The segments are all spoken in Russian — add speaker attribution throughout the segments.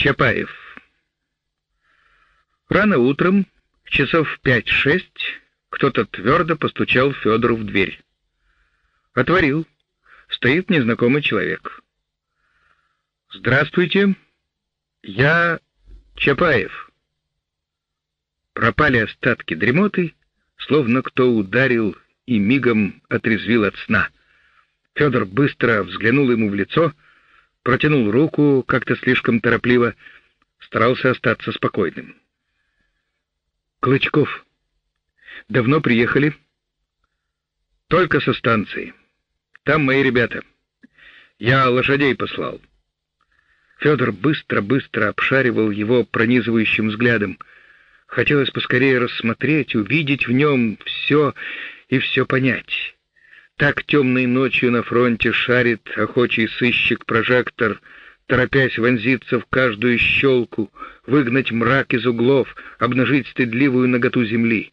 Speaker 1: Чапаев. Рано утром, часов пять-шесть, кто-то твердо постучал Федору в дверь. Отворил. Стоит незнакомый человек. «Здравствуйте. Я Чапаев». Пропали остатки дремоты, словно кто ударил и мигом отрезвил от сна. Федор быстро взглянул ему в лицо — протянул руку как-то слишком торопливо, старался остаться спокойным. Клычков. Давно приехали? Только со станции. Там мои ребята. Я лошадей послал. Федор быстро-быстро обшаривал его пронизывающим взглядом. Хотелось поскорее рассмотреть, увидеть в нем все и все понять. Так темной ночью на фронте шарит охочий сыщик-прожектор, торопясь вонзиться в каждую щелку, выгнать мрак из углов, обнажить стыдливую наготу земли.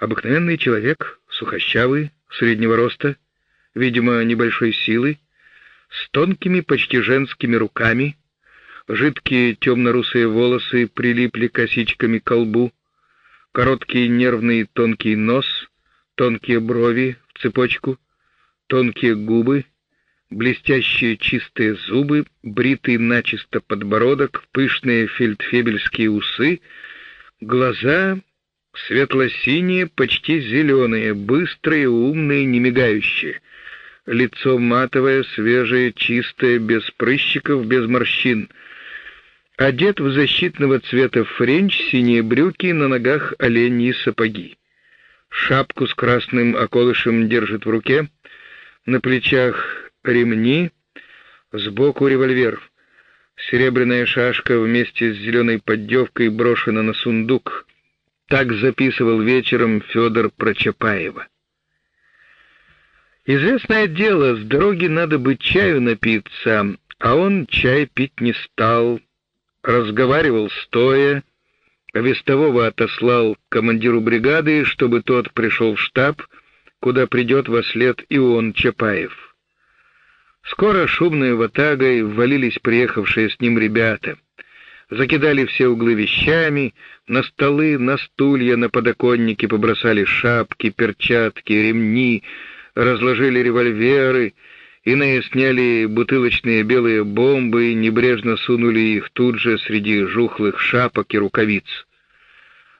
Speaker 1: Обыкновенный человек, сухощавый, среднего роста, видимо, небольшой силы, с тонкими, почти женскими руками, жидкие темно-русые волосы прилипли косичками к колбу, короткий нервный тонкий нос, тонкие брови, цепочку, тонкие губы, блестящие чистые зубы, бритый начисто подбородок, пышные фельдфебельские усы, глаза светло-синие, почти зеленые, быстрые, умные, не мигающие. Лицо матовое, свежее, чистое, без прыщиков, без морщин. Одет в защитного цвета френч, синие брюки, на ногах оленьи сапоги шапку с красным околышем держит в руке, на плечах ремни, сбоку револьвер. Серебряная шашка вместе с зеленой поддевкой брошена на сундук. Так записывал вечером Федор про Чапаева. Известное дело, с дороги надо бы чаю напиться, а он чай пить не стал, разговаривал стоя, Вестового отослал к командиру бригады, чтобы тот пришел в штаб, куда придет во след и он, Чапаев. Скоро шумной ватагой ввалились приехавшие с ним ребята. Закидали все углы вещами, на столы, на стулья, на подоконники побросали шапки, перчатки, ремни, разложили револьверы, Иные сняли бутылочные белые бомбы и небрежно сунули их тут же среди жухлых шапок и рукавиц.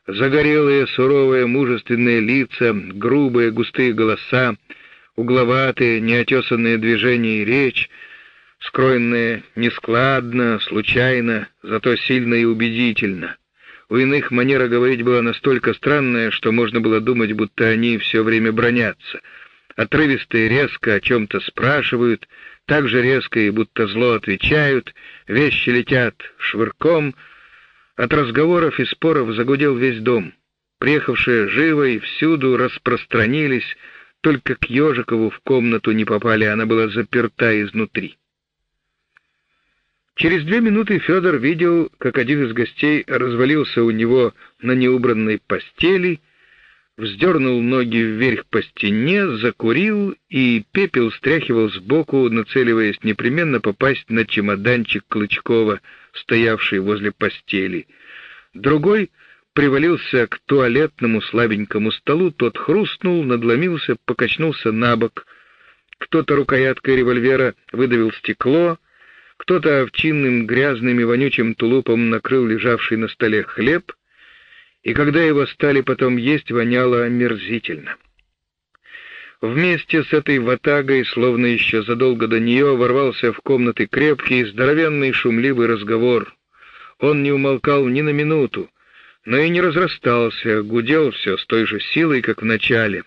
Speaker 1: Загорелые, суровые, мужественные лица, грубые, густые голоса, угловатые, неотесанные движения и речь, скроенные нескладно, случайно, зато сильно и убедительно. У иных манера говорить была настолько странная, что можно было думать, будто они все время бронятся — отрывисто и резко о чем-то спрашивают, так же резко и будто зло отвечают, вещи летят швырком. От разговоров и споров загудел весь дом. Приехавшие живо и всюду распространились, только к Ежикову в комнату не попали, она была заперта изнутри. Через две минуты Федор видел, как один из гостей развалился у него на неубранной постели вздернул ноги вверх по стене, закурил и пепел стряхивал сбоку, нацеливаясь непременно попасть на чемоданчик Клычкова, стоявший возле постели. Другой привалился к туалетному слабенькому столу, тот хрустнул, надломился, покачнулся на бок. Кто-то рукояткой револьвера выдавил стекло, кто-то овчинным грязным и вонючим тулупом накрыл лежавший на столе хлеб — и когда его стали потом есть, воняло омерзительно. Вместе с этой ватагой, словно еще задолго до нее, ворвался в комнаты крепкий, здоровенный, шумливый разговор. Он не умолкал ни на минуту, но и не разрастался, гудел все с той же силой, как в начале.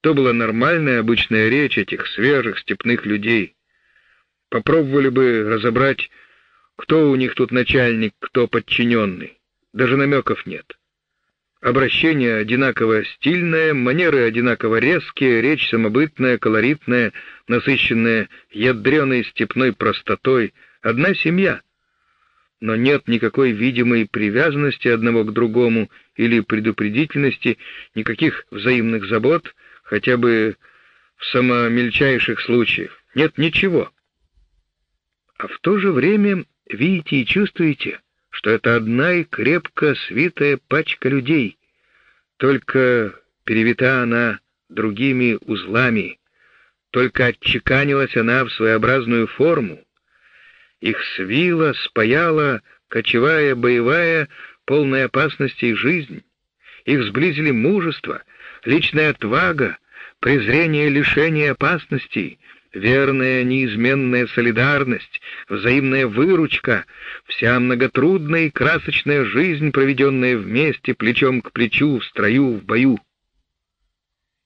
Speaker 1: То была нормальная обычная речь этих свежих степных людей. Попробовали бы разобрать, кто у них тут начальник, кто подчиненный. Даже намеков нет. Обращение одинаково стильное, манеры одинаково резкие, речь самобытная, колоритная, насыщенная ядреной степной простотой. Одна семья. Но нет никакой видимой привязанности одного к другому или предупредительности, никаких взаимных забот, хотя бы в самомельчайших случаях. Нет ничего. А в то же время видите и чувствуете, что это одна и крепко свитая пачка людей, только перевита она другими узлами, только отчеканилась она в своеобразную форму. Их свила, спаяла кочевая, боевая, полная опасностей жизнь. Их сблизили мужество, личная отвага, презрение лишения опасностей, верная неизменная солидарность, взаимная выручка, вся многотрудная и красочная жизнь, проведенная вместе, плечом к плечу, в строю, в бою.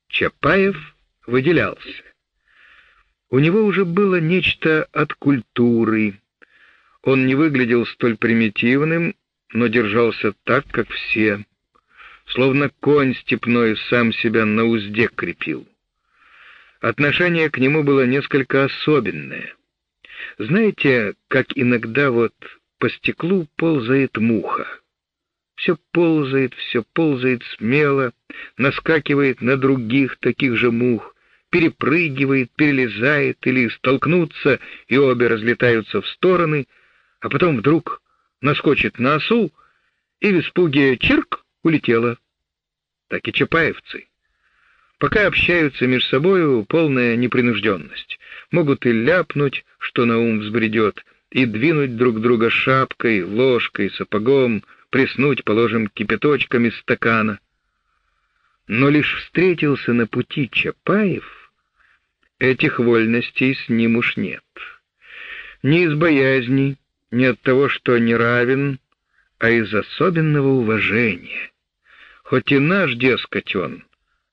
Speaker 1: Чапаев выделялся. У него уже было нечто от культуры. Он не выглядел столь примитивным, но держался так, как все, словно конь степной сам себя на узде крепил. Отношение к нему было несколько особенное. Знаете, как иногда вот по стеклу ползает муха. Все ползает, все ползает смело, наскакивает на других таких же мух, перепрыгивает, перелезает или столкнутся, и обе разлетаются в стороны, а потом вдруг наскочит на осу и в испуге чирк улетела. Так и чапаевцы. Пока общаются между собою, полная непринужденность. Могут и ляпнуть, что на ум взбредет, и двинуть друг друга шапкой, ложкой, сапогом, приснуть, положим, кипяточком из стакана. Но лишь встретился на пути Чапаев, этих вольностей с ним уж нет. Не из боязни, не от того, что не равен, а из особенного уважения. Хоть и наш, дескать, он,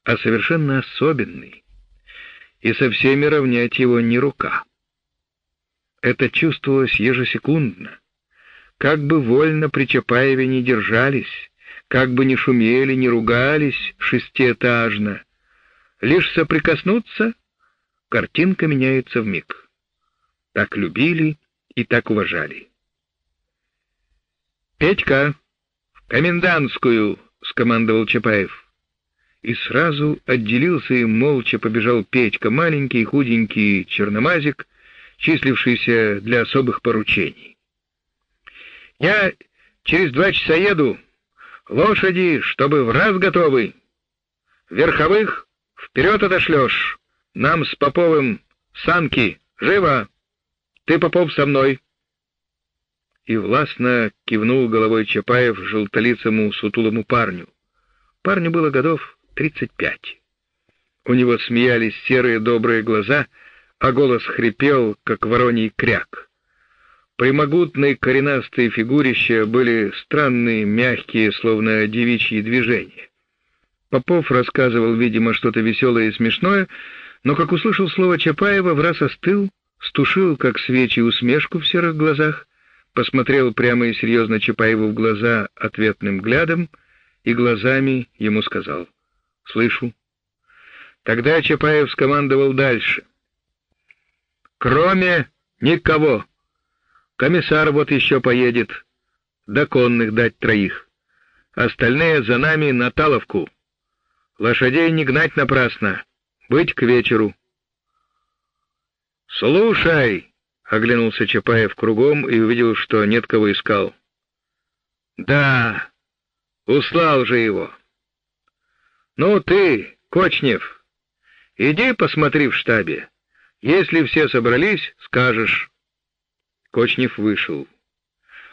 Speaker 1: а совершенно особенный, и со всеми равнять его не рука. Это чувствовалось ежесекундно. Как бы вольно при Чапаеве не держались, как бы ни шумели, ни ругались шестиэтажно, лишь соприкоснуться, картинка меняется в миг. Так любили и так уважали. «Петька, в комендантскую!» — скомандовал Чапаев и сразу отделился и молча побежал Петька, маленький, худенький черномазик, числившийся для особых поручений. «Я через два часа еду. Лошади, чтобы в раз готовы. Верховых вперед отошлешь. Нам с Поповым санки. Живо! Ты, Попов, со мной!» И властно кивнул головой Чапаев желтолицому сутулому парню. Парню было годов тридцать пять. У него смеялись серые добрые глаза, а голос хрипел, как вороний кряк. При могутной коренастой фигурище были странные, мягкие, словно девичьи движения. Попов рассказывал, видимо, что-то веселое и смешное, но, как услышал слово Чапаева, враз остыл, стушил, как свечи, усмешку в серых глазах, посмотрел прямо и серьезно Чапаеву в глаза ответным взглядом и глазами ему сказал — Слышу. Тогда Чапаев скомандовал дальше. Кроме никого. Комиссар вот еще поедет. До конных дать троих. Остальные за нами на Таловку. Лошадей не гнать напрасно. Быть к вечеру. «Слушай!» — оглянулся Чапаев кругом и увидел, что нет кого искал. «Да, услал же его. «Ну ты, Кочнев, иди посмотри в штабе. Если все собрались, скажешь». Кочнев вышел.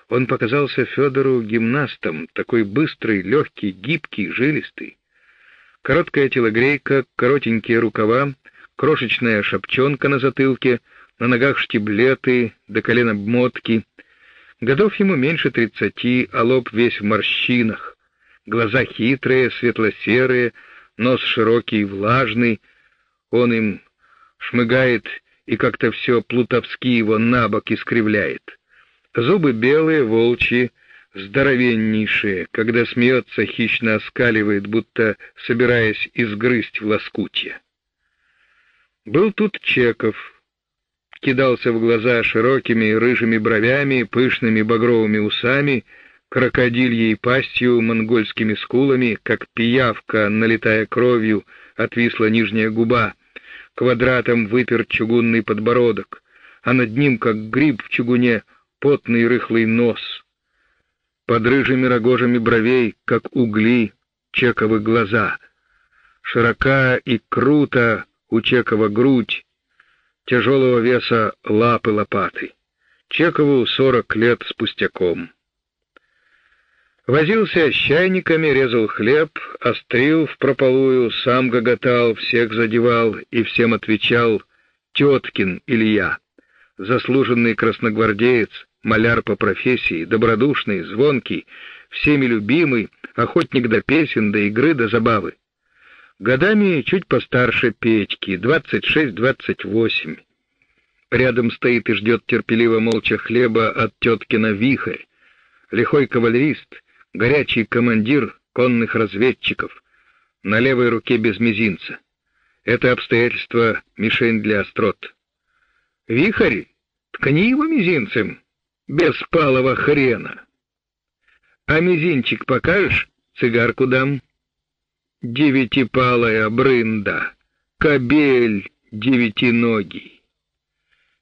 Speaker 1: Он показался Федору гимнастом, такой быстрый, легкий, гибкий, жилистый. Короткая телогрейка, коротенькие рукава, крошечная шапчонка на затылке, на ногах штиблеты, до колена обмотки. Годов ему меньше тридцати, а лоб весь в морщинах. Глаза хитрые, светло-серые, нос широкий, влажный. Он им шмыгает и как-то все плутовски его набок искривляет. Зубы белые, волчьи, здоровеннейшие, когда смеется, хищно оскаливает, будто собираясь изгрызть в лоскутья. Был тут Чеков, кидался в глаза широкими рыжими бровями, пышными багровыми усами — крокодильей пастью, монгольскими скулами, как пиявка, налетая кровью, отвисла нижняя губа, квадратом выпер чугунный подбородок, а над ним, как гриб в чугуне, потный рыхлый нос. Под рыжими рогожами бровей, как угли, чековы глаза. Широка и круто у Чекова грудь, тяжелого веса лапы лопаты. Чекову сорок лет с пустяком. Возился с чайниками, резал хлеб, острил в прополую, сам гоготал, всех задевал и всем отвечал «Теткин Илья» заслуженный красногвардеец, маляр по профессии, добродушный, звонкий, всеми любимый, охотник до песен, до игры, до забавы. Годами чуть постарше Петьки, двадцать шесть-двадцать восемь. Рядом стоит и ждет терпеливо молча хлеба от теткина вихрь, лихой кавалерист, горячий командир конных разведчиков, на левой руке без мизинца. Это обстоятельство — мишень для острот. Вихрь, ткни его мизинцем, без палого хрена. А мизинчик покажешь, цигарку дам. Девятипалая брында, кобель девятиногий.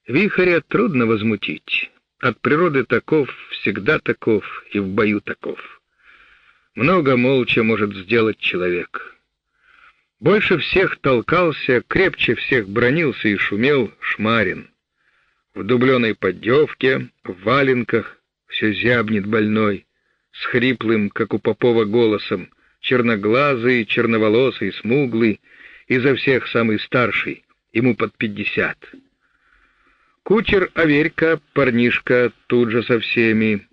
Speaker 1: Вихря трудно возмутить. От природы таков, всегда таков и в бою таков. Много молча может сделать человек. Больше всех толкался, крепче всех бронился и шумел Шмарин в дубленой поддевке, в валенках, все зябнет больной, с хриплым, как у Попова, голосом, черноглазый, черноволосый, смуглый, изо всех самый старший, ему под пятьдесят. Кучер Аверька, парнишка, тут же со всеми.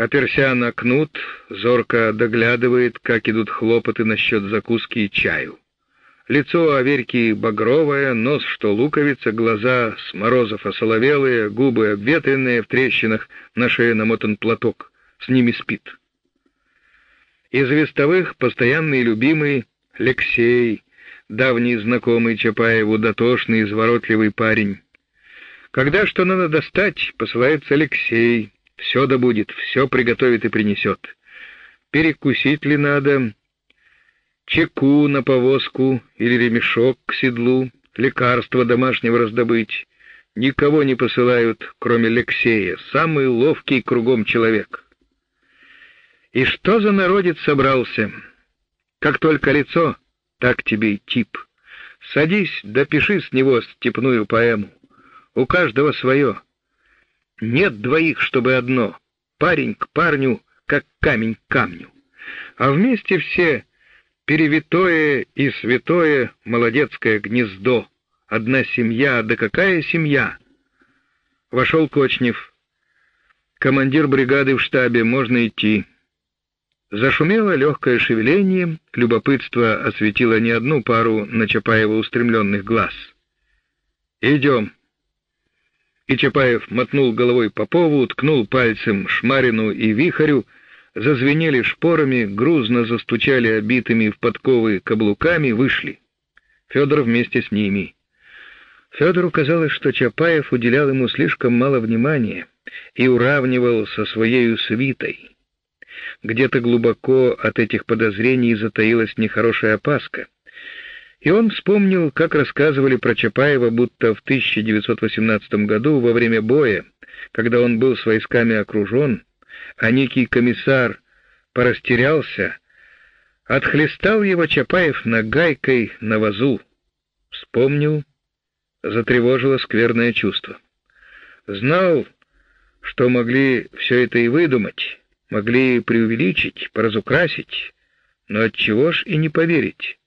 Speaker 1: Оперся на кнут, зорко доглядывает, как идут хлопоты насчет закуски и чаю. Лицо Аверьки багровое, нос что луковица, глаза с морозов осоловелые, губы обветренные в трещинах, на шее намотан платок. С ними спит. Из вестовых постоянный любимый Алексей, давний знакомый Чапаеву, дотошный, изворотливый парень. Когда что надо достать, посылается Алексей, все добудет, все приготовит и принесет. Перекусить ли надо, чеку на повозку или ремешок к седлу, лекарства домашнего раздобыть. Никого не посылают, кроме Алексея, самый ловкий кругом человек. И что за народец собрался? Как только лицо, так тебе и тип. Садись, допиши с него степную поэму. У каждого свое. Нет двоих, чтобы одно. Парень к парню, как камень к камню. А вместе все перевитое и святое молодецкое гнездо. Одна семья, да какая семья? Вошел Кочнев. Командир бригады в штабе, можно идти. Зашумело легкое шевеление, любопытство осветило не одну пару на Чапаева устремленных глаз. «Идем». И Чапаев мотнул головой Попову, ткнул пальцем Шмарину и Вихарю, зазвенели шпорами, грузно застучали обитыми в подковы каблуками, вышли. Федор вместе с ними. Федору казалось, что Чапаев уделял ему слишком мало внимания и уравнивал со своей свитой. Где-то глубоко от этих подозрений затаилась нехорошая опаска. И он вспомнил, как рассказывали про Чапаева, будто в 1918 году во время боя, когда он был с войсками окружен, а некий комиссар порастерялся, отхлестал его Чапаев нагайкой на вазу. Вспомнил, затревожило скверное чувство. Знал, что могли все это и выдумать, могли преувеличить, поразукрасить, но от чего ж и не поверить?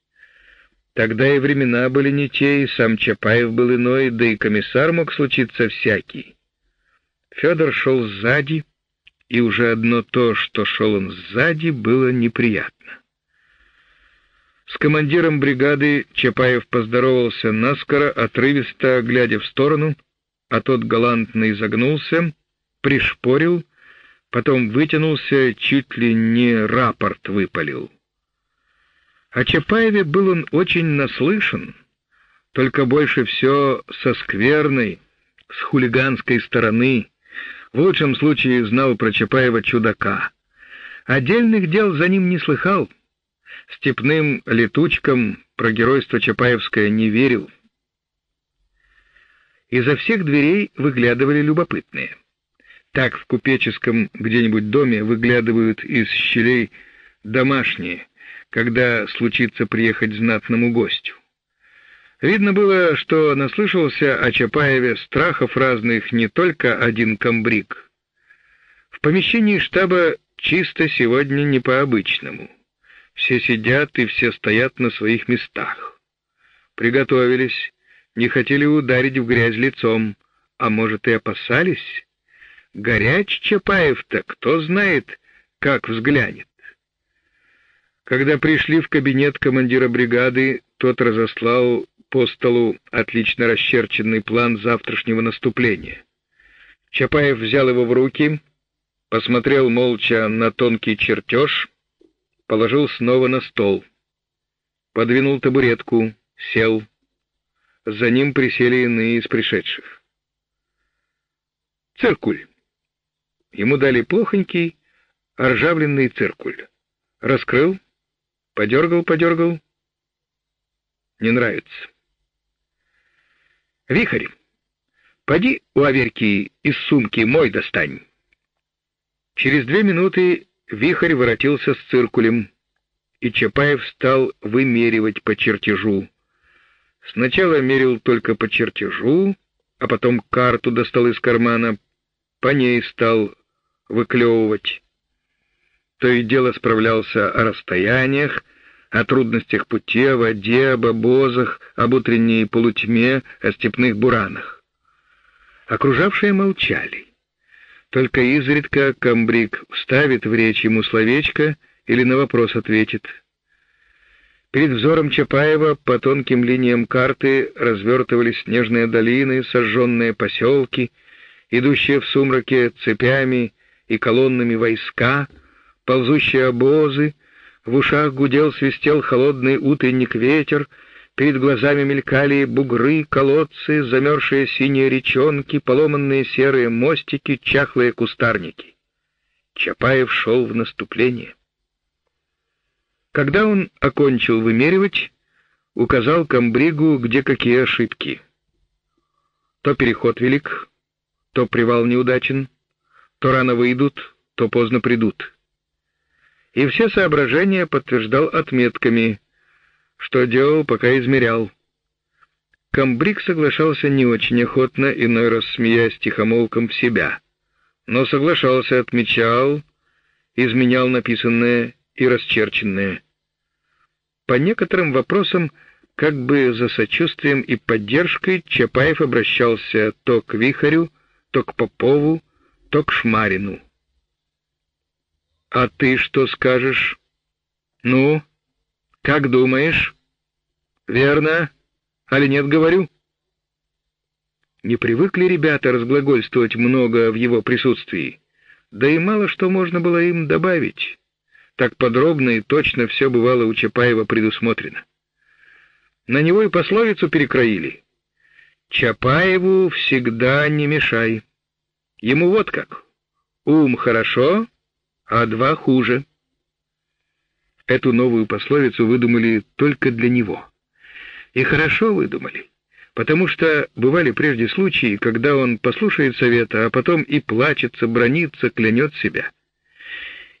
Speaker 1: Тогда и времена были не те, и сам Чапаев был иной, да и комиссар мог случиться всякий. Федор шел сзади, и уже одно то, что шел он сзади, было неприятно. С командиром бригады Чапаев поздоровался наскоро, отрывисто глядя в сторону, а тот галантно изогнулся, пришпорил, потом вытянулся, чуть ли не рапорт выпалил. О Чапаеве был он очень наслышан, только больше все со скверной, с хулиганской стороны, в лучшем случае знал про Чапаева чудака. Отдельных дел за ним не слыхал. Степным летучкам про геройство Чапаевское не верил. Изо всех дверей выглядывали любопытные. Так в купеческом где-нибудь доме выглядывают из щелей домашние, когда случится приехать знатному гостю. Видно было, что наслышался о Чапаеве страхов разных не только один комбриг. В помещении штаба чисто сегодня не по-обычному. Все сидят и все стоят на своих местах. Приготовились, не хотели ударить в грязь лицом, а может и опасались. Горяч Чапаев-то, кто знает, как взглянет. Когда пришли в кабинет командира бригады, тот разослал по столу отлично расчерченный план завтрашнего наступления. Чапаев взял его в руки, посмотрел молча на тонкий чертеж, положил снова на стол. Подвинул табуретку, сел. За ним присели иные из пришедших. Циркуль. Ему дали плохонький, ржавленный циркуль. Раскрыл, подергал, подергал. Не нравится. Вихарь, поди у Аверки из сумки мой достань. Через две минуты Вихарь воротился с циркулем, и Чапаев стал вымеривать по чертежу. Сначала мерил только по чертежу, а потом карту достал из кармана, по ней стал выклевывать. То и дело справлялся о расстояниях, о трудностях пути, о воде, об обозах, об утренней полутьме, о степных буранах. Окружавшие молчали. Только изредка комбриг вставит в речь ему словечко или на вопрос ответит. Перед взором Чапаева по тонким линиям карты развертывались снежные долины, сожженные поселки — идущие в сумраке цепями и колоннами войска, ползущие обозы, в ушах гудел, свистел холодный утренник ветер, перед глазами мелькали бугры, колодцы, замерзшие синие речонки, поломанные серые мостики, чахлые кустарники. Чапаев шел в наступление. Когда он окончил вымеривать, указал комбригу, где какие ошибки. То переход велик, то привал неудачен, то рано выйдут, то поздно придут. И все соображения подтверждал отметками, что делал, пока измерял. Камбрик соглашался не очень охотно, иной раз смеясь тихомолком в себя, но соглашался, отмечал, изменял написанное и расчерченное. По некоторым вопросам, как бы за сочувствием и поддержкой, Чапаев обращался то к Вихарю, то к Попову, то к Шмарину. А ты что скажешь? Ну, как думаешь? Верно? Али нет, говорю? Не привыкли ребята разглагольствовать много в его присутствии, да и мало что можно было им добавить. Так подробно и точно все бывало у Чапаева предусмотрено. На него и пословицу перекроили. Чапаеву всегда не мешай. Ему вот как. Ум хорошо, а два хуже. Эту новую пословицу выдумали только для него. И хорошо выдумали, потому что бывали прежде случаи, когда он послушает совета, а потом и плачется, бронится, клянет себя.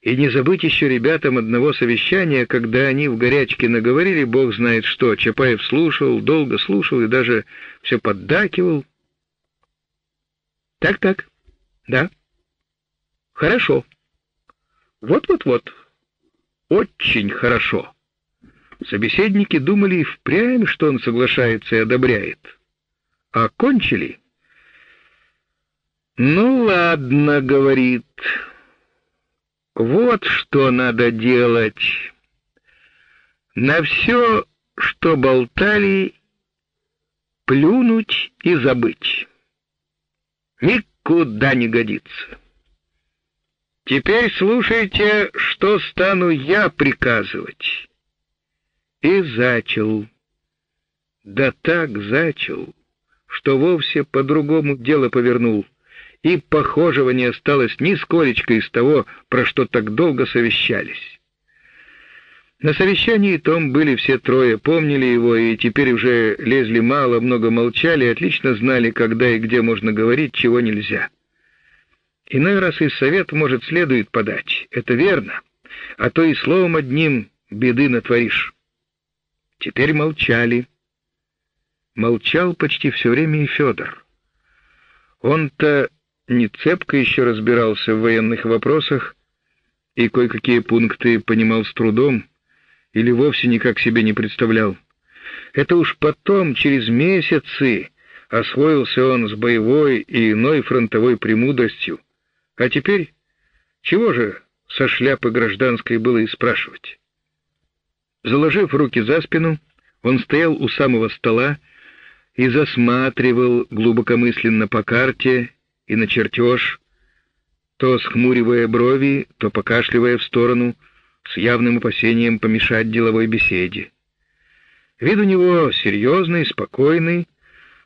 Speaker 1: И не забыть еще ребятам одного совещания, когда они в горячке наговорили, бог знает что. Чапаев слушал, долго слушал и даже все поддакивал. Так-так, да. Хорошо. Вот-вот-вот. Очень хорошо. Собеседники думали впрямь, что он соглашается и одобряет. А кончили. Ну ладно, говорит. Вот что надо делать. На все, что болтали, плюнуть и забыть. Никуда не годится. Теперь слушайте, что стану я приказывать. И зачал. Да так зачал, что вовсе по-другому дело повернул и похожего не осталось ни сколечко из того, про что так долго совещались. На совещании том были все трое, помнили его и теперь уже лезли мало, много молчали, отлично знали, когда и где можно говорить, чего нельзя. Иной раз и совет, может, следует подать. Это верно. А то и словом одним беды натворишь. Теперь молчали. Молчал почти все время и Федор. Он-то не цепко еще разбирался в военных вопросах и кое-какие пункты понимал с трудом или вовсе никак себе не представлял. Это уж потом, через месяцы, освоился он с боевой и иной фронтовой премудростью. А теперь чего же со шляпы гражданской было и спрашивать? Заложив руки за спину, он стоял у самого стола и засматривал глубокомысленно по карте и на чертеж, то схмуривая брови, то покашливая в сторону, с явным опасением помешать деловой беседе. Вид у него серьезный, спокойный.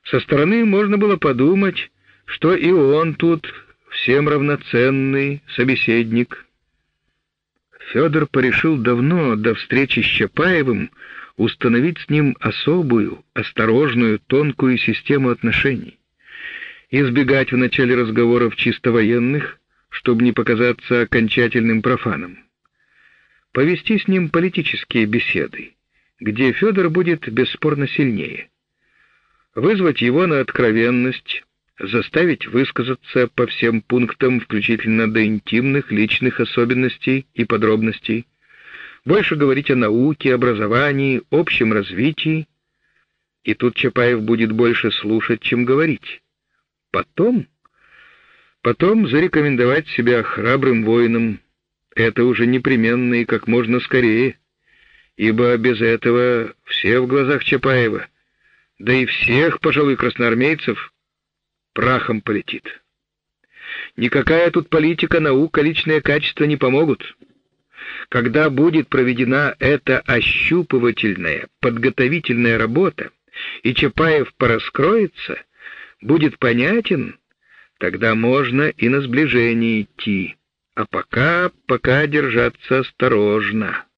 Speaker 1: Со стороны можно было подумать, что и он тут всем равноценный собеседник. Федор порешил давно, до встречи с Чапаевым, установить с ним особую, осторожную, тонкую систему отношений. Избегать в начале разговоров чисто военных, чтобы не показаться окончательным профаном. Повести с ним политические беседы, где Федор будет бесспорно сильнее. Вызвать его на откровенность, заставить высказаться по всем пунктам, включительно до интимных личных особенностей и подробностей, больше говорить о науке, образовании, общем развитии. И тут Чапаев будет больше слушать, чем говорить. Потом, потом зарекомендовать себя храбрым воином. Это уже непременно и как можно скорее, ибо без этого все в глазах Чапаева, да и всех, пожалуй, красноармейцев прахом полетит. Никакая тут политика, наука, личные качества не помогут. Когда будет проведена эта ощупывательная, подготовительная работа, и Чапаев пораскроется, будет понятен, тогда можно и на сближение идти. А пока, пока держаться осторожно.